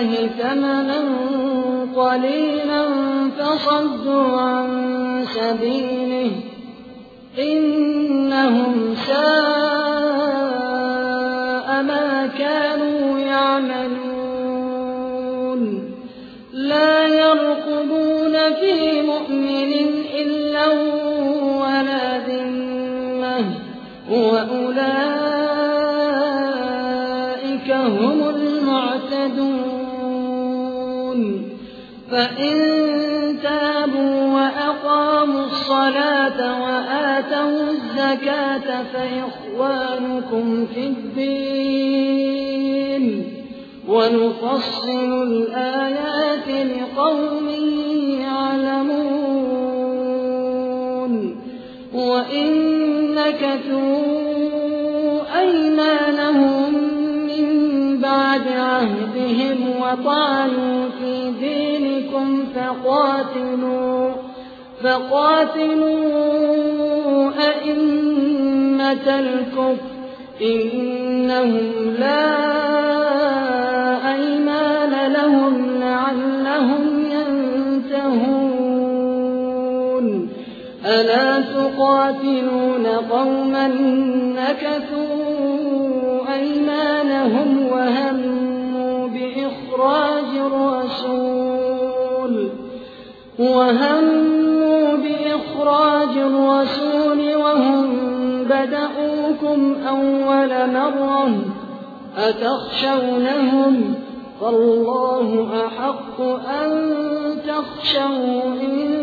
الله ثمنا قليلا فصدوا عن سبيله إنهم ساء ما كانوا يعملون. لا يرقبون في مؤمن إلا ولا ذمة وأولئك هم المعتدون. فإن تابوا وأقاموا الصلاة وآتوا الزكاة فإخوانكم في الدين ونفصل الآيات لقوم يعلمون وإن نكثوا أيمانهم من بعد عهدهم وطعنوا في دينكم فقاتلوا فقاتلوا أئمة الكفر إنهم لا أيمان لهم لعلهم ينتهون. ألا تقاتلون قوما نكثوا أيمانهم الرسول وهموا بإخراج الرسول وهم بدأوكم أول مرة أتخشونهم فالله أحق أن تخشوا إن